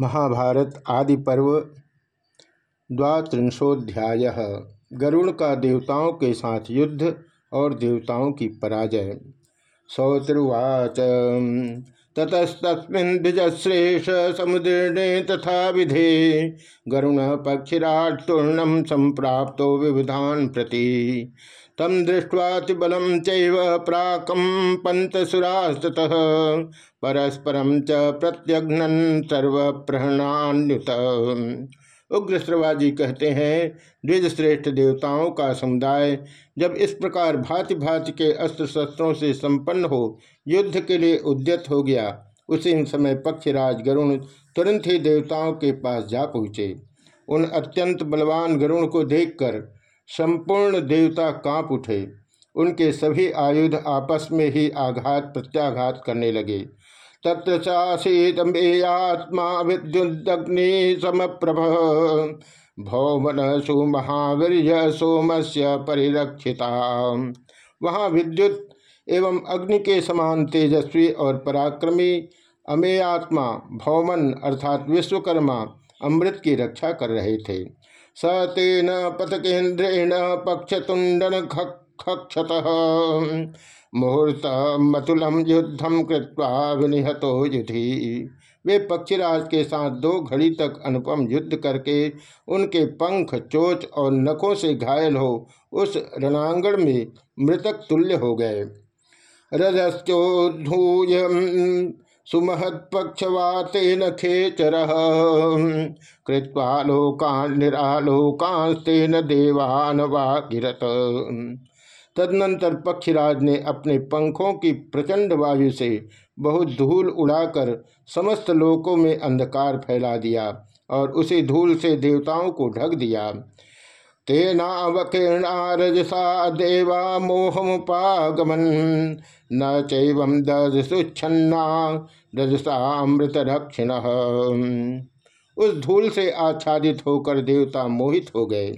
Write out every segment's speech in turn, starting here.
महाभारत आदि पर्व द्वात्रिंशोध्याय गरुण का देवताओं के साथ युद्ध और देवताओं की पराजय। सौत्रुवाच। ततस्तस्मिन् द्विजश्रेष समुदीर्णे तथा विधे। गरुण पक्षिराटूर्णम संप्राप्तो विविधान प्रति। तम दृष्ट्वातिबलं चैव प्राकं पंतसुरास्ततः परस्परम च प्रत्यघ्नन सर्वप्रहणान्युत। उग्र श्रवाजी कहते हैं द्विज श्रेष्ठ देवताओं का समुदाय, जब इस प्रकार भांति भांति के अस्त्र शस्त्रों से संपन्न हो, युद्ध के लिए उद्यत हो गया, उसी समय पक्षराज गरुण तुरंत ही देवताओं के पास जा पहुँचे। उन अत्यंत बलवान गरुण को देखकर संपूर्ण देवता काँप उठे। उनके सभी आयुध आपस में ही आघात प्रत्याघात करने लगे। तत्र चासीतमेयात्मा विद्युदग्नि समप्रभ। भौमन सुमहावीर सोम से परिरक्षिता। वहाँ विद्युत एवं अग्नि के समान तेजस्वी और पराक्रमी अमेयात्मा भौमन अर्थात विश्वकर्मा अमृत की रक्षा कर रहे थे। स तेन पथकेन्द्रेण पक्षतुंडन खक्षत मुहूर्त मतुलम युद्धम कृत्वा विनिहतो युधि। वे पक्षीराज के साथ दो घड़ी तक अनुपम युद्ध करके उनके पंख, चोच और नखों से घायल हो उस रणांगण में मृतक तुल्य हो गए। रजस्ोधूय सुमहत्पक्षवातेन खेचर। कृत्वा लोकान निरालोकास्तेन देवान वागिरत। तदनंतर पक्षीराज ने अपने पंखों की प्रचंड वायु से बहुत धूल उड़ाकर समस्त लोकों में अंधकार फैला दिया और उसी धूल से देवताओं को ढक दिया। तेनावकीर्णा रजसा देवा मोहमुपागमन न चैवम रजसा अमृत रक्षिण। उस धूल से आच्छादित होकर देवता मोहित हो गए।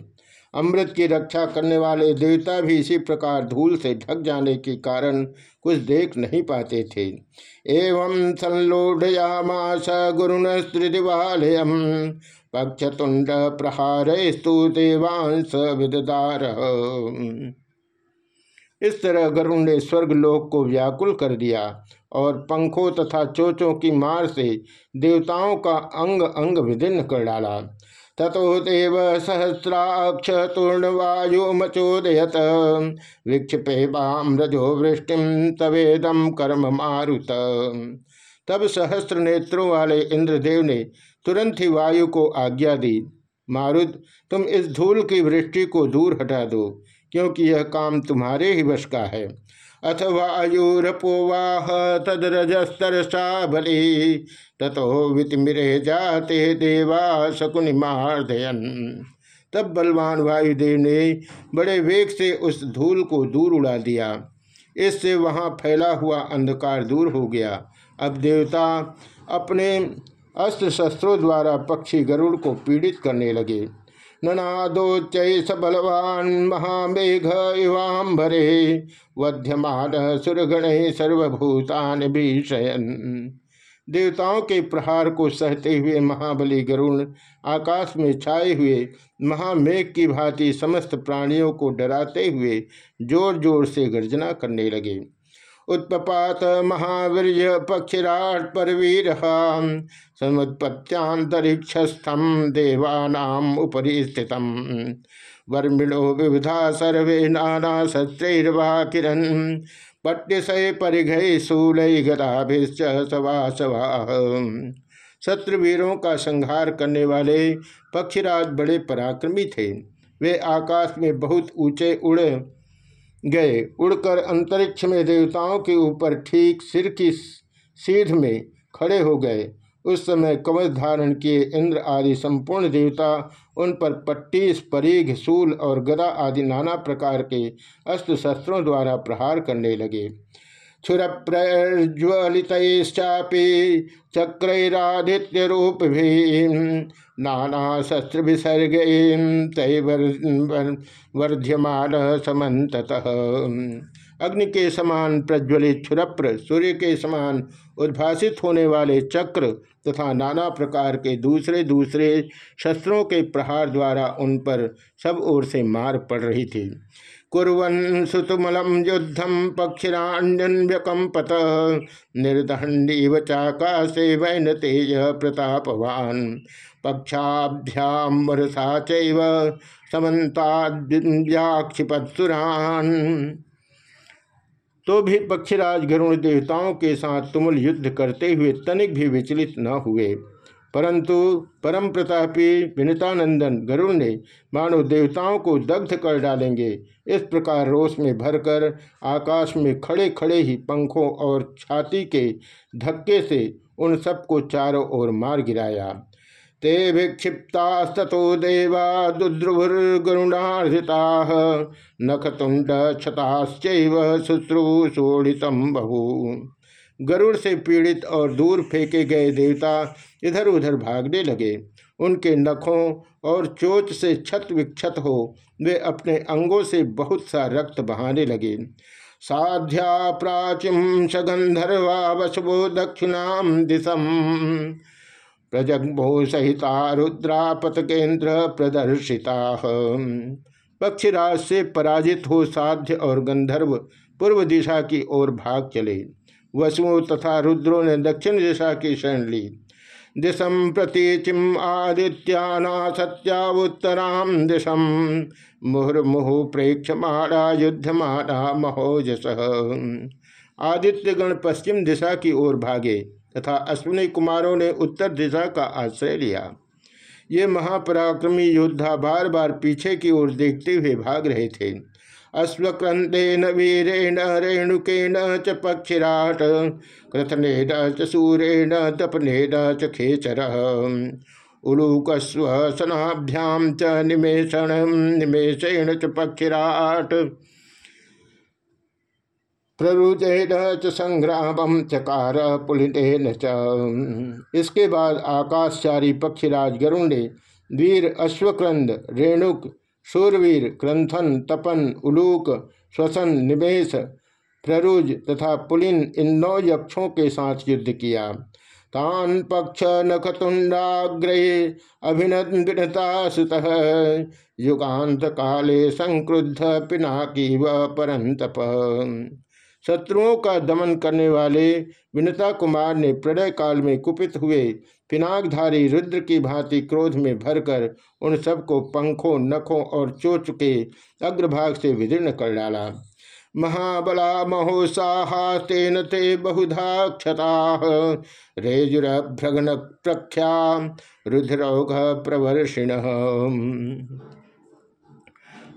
अमृत की रक्षा करने वाले देवता भी इसी प्रकार धूल से ढक जाने के कारण कुछ देख नहीं पाते थे। एवं संलोढ़यामाश गुरुन स्त्रिदिवालयम पक्षतुंड प्रहार स्तु देवांश विदार इस तरह गरुण ने स्वर्गलोक को व्याकुल कर दिया और पंखों तथा चोचों की मार से देवताओं का अंग अंग विदिन्न कर डाला। ततो देव सहस्राक्ष तूर्णवायुमचोदयत विक्षिपे बाम रजो वृष्टि तवेदम कर्म मारुत तब सहस्त्र नेत्रों वाले इंद्रदेव ने तुरंत ही वायु को आज्ञा दी, मारुत, तुम इस धूल की वृष्टि को दूर हटा दो, क्योंकि यह काम तुम्हारे ही वश का है। अथ वायुरपोवाह तदरजस्तरसा बलि तथो वितिमिरे जाते देवा शकुनि मार्दयन। तब बलवान वायुदेव ने बड़े वेग से उस धूल को दूर उड़ा दिया। इससे वहाँ फैला हुआ अंधकार दूर हो गया। अब देवता अपने अस्त्र शस्त्रों द्वारा पक्षी गरुड़ को पीड़ित करने लगे। ननादोच्च बलवान महामेघ इवाम्बरे वध्यमान सुरगण सर्वभूतान भीषयन देवताओं के प्रहार को सहते हुए महाबली गरुण, आकाश में छाए हुए महामेघ की भांति समस्त प्राणियों को डराते हुए ज़ोर ज़ोर से गर्जना करने लगे। उत्पात महावीर पक्षिराट परवीर समुत्पत्यांतरिक्षस्थम देवानाम उपरी स्थित वर्मिणो विविधा सर्वे नाना शस्त्रैर्वा किरण पट्यसय परिघय शूलय गदाभिश्च सवा शत्रुवीरों का संहार करने वाले पक्षीराज बड़े पराक्रमी थे। वे आकाश में बहुत ऊँचे उड़ गए। उड़कर अंतरिक्ष में देवताओं के ऊपर ठीक सिर की सीध में खड़े हो गए। उस समय कवच धारण किए इंद्र आदि संपूर्ण देवता उन पर पट्टीस, परीघ सूल और गदा आदि नाना प्रकार के अस्त्र शस्त्रों द्वारा प्रहार करने लगे। क्षुरप्रज्वलितश्चापी चक्रैरादित्य रूप भी नाना शस्त्र विसर्ग तय वर्ध्यमान समत अग्नि के समान प्रज्वलित क्षुरप्र, सूर्य के समान उद्भासित होने वाले चक्र तथा नाना प्रकार के दूसरे दूसरे शस्त्रों के प्रहार द्वारा उन पर सब ओर से मार पड़ रही थी। कुरन सुतुमलम युद्धम पक्षिराण्यकंपत निर्दंडीव चाकाशे वैन तेज प्रतापवान। पक्षाभ्याम वरसा चैव तो भी पक्षीराज गरुण देवताओं के साथ तुमुल युद्ध करते हुए तनिक भी विचलित न हुए। परंतु परम प्रतापी विनितानंदन गरुड़ ने मानो देवताओं को दग्ध कर डालेंगे। इस प्रकार रोष में भरकर, आकाश में खड़े खड़े ही पंखों और छाती के धक्के से उन सबको चारों ओर मार गिराया। ते विक्षिप्तास्तो देवा दुद्रुभुर्गरुणार्ता नखतुंड क्षताश्चैव शुश्रूषोड़ितम बहु गरुड़ से पीड़ित और दूर फेंके गए देवता इधर उधर भागने लगे। उनके नखों और चोच से छत विक्षत हो, वे अपने अंगों से बहुत सा रक्त बहाने लगे। साध्या प्राचीम सगंधर्वा वशवो दक्षिणाम दिशम प्रजग्भो सहिता रुद्रापत केंद्र प्रदर्शिता। पक्षीराज से पराजित हो साध्य और गंधर्व पूर्व दिशा की ओर भाग चले। वसुओं तथा रुद्रों ने दक्षिण दिशा की शरण ली। दिशम प्रतीचिम आदित्याना सत्या उत्तराम दिशम मुहुर्मुहु प्रेक्षमाणा, युद्धमाणा, महोजस। आदित्यगण पश्चिम दिशा की ओर भागे तथा अश्विनी कुमारों ने उत्तर दिशा का आश्रय लिया। ये महापराक्रमी योद्धा बार बार पीछे की ओर देखते हुए भाग रहे थे। अश्वक्रंदेन वीरेण रेणुकेण च पक्षिराट, कृतनेन च सूरेण, तपनेन च खेचर। उलूकस्वसनाभ्याम च निमेषण, निमेषेण च पक्षिराट। प्ररुदेन च चकार पुलिन च। इसके बाद आकाशचारी पक्षीराज गरुण ने वीर अश्वक्रंद रेणुक शूरवीर क्रंथन तपन, उलूक, श्वसन निमेश प्ररुज तथा पुलिन इन नौ यक्षों के साथ युद्ध किया। तान पक्ष नखतुंडाग्रहे अभिनता सुत। युगांत काले संक्रुद्ध पिनाकी व परंतप शत्रुओं का दमन करने वाले विनता कुमार ने प्रलय काल में कुपित हुए पिनाकधारी रुद्र की भांति क्रोध में भरकर उन सबको पंखों, नखों और चोच के अग्रभाग से विदीर्ण कर डाला। महाबला महोत्साहा तेन ते बहुधा क्षता। रेजुरभ्रगन प्रख्या रुद्रौघ प्रवर्षिण।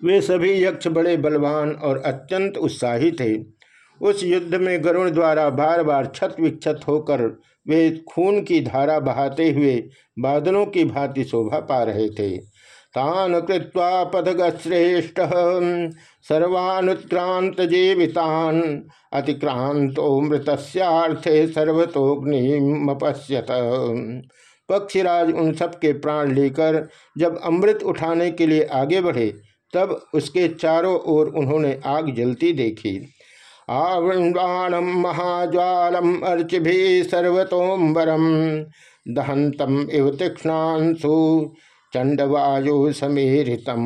वे सभी यक्ष बड़े बलवान और अत्यंत उत्साही थे। उस युद्ध में गरुण द्वारा बार बार छत विक्षत होकर वे खून की धारा बहाते हुए बादलों की भांति शोभा पा रहे थे। तान कृत्वा पदगश्रेष्ठ सर्वानुक्रांत जीवितान अतिक्रांतो मृतस्यार्थे सर्वतोग्निमपश्यत पक्षीराज उन सब के प्राण लेकर जब अमृत उठाने के लिए आगे बढ़े, तब उसके चारों ओर उन्होंने आग जलती देखी। आवृण्वाणम महाज्वालम अर्चिभि सर्वतोम्बरम दहंतम इव तीक्षणांशु चंडवायु समीरितम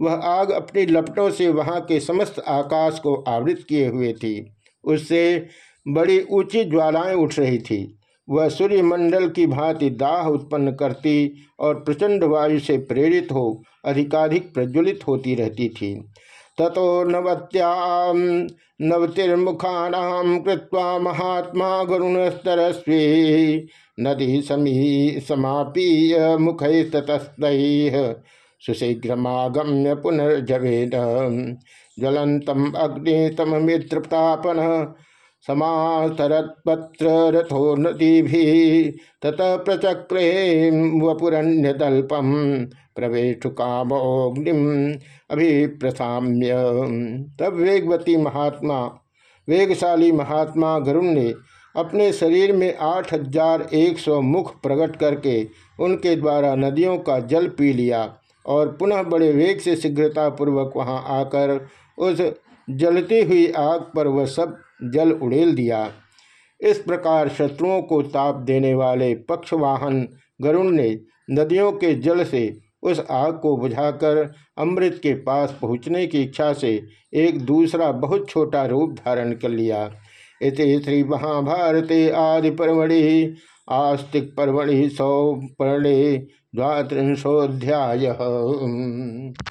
वह आग अपनी लपटों से वहाँ के समस्त आकाश को आवृत किए हुए थी। उससे बड़ी ऊँची ज्वालाएँ उठ रही थी। वह सूर्यमंडल की भांति दाह उत्पन्न करती और प्रचंड वायु से प्रेरित हो, अधिकाधिक प्रज्वलित होती रहती थी। ततो नवत्याम नवतिर्मुखाणाम कृत्वा महात्मा गुरुणस्तरस्वी नदी समी समापीय मुख ततस्तैः सुशीघ्रमागम्य पुनर्जवेन ज्वलन्तम अग्नितममित्रतापन समासरत्पत्र रथो नदी भी तत प्रचक्रे वपुरण्यदल्पम प्रवेश कामोग्निम अभिप्रसाम्य। तब वेगवती महात्मा, वेगशाली महात्मा गरुण ने अपने शरीर में आठ हज़ार एक सौ मुख प्रकट करके उनके द्वारा नदियों का जल पी लिया और पुनः बड़े वेग से शीघ्रतापूर्वक वहाँ आकर उस जलती हुई आग पर वह सब जल उड़ेल दिया। इस प्रकार शत्रुओं को ताप देने वाले पक्षवाहन गरुण ने नदियों के जल से उस आग को बुझाकर अमृत के पास पहुँचने की इच्छा से एक दूसरा बहुत छोटा रूप धारण कर लिया। इति श्री महाभारते आदि परमढ़ि आस्तिक परमढ़ि सौ पर्णे द्वात्रिंशोध्याय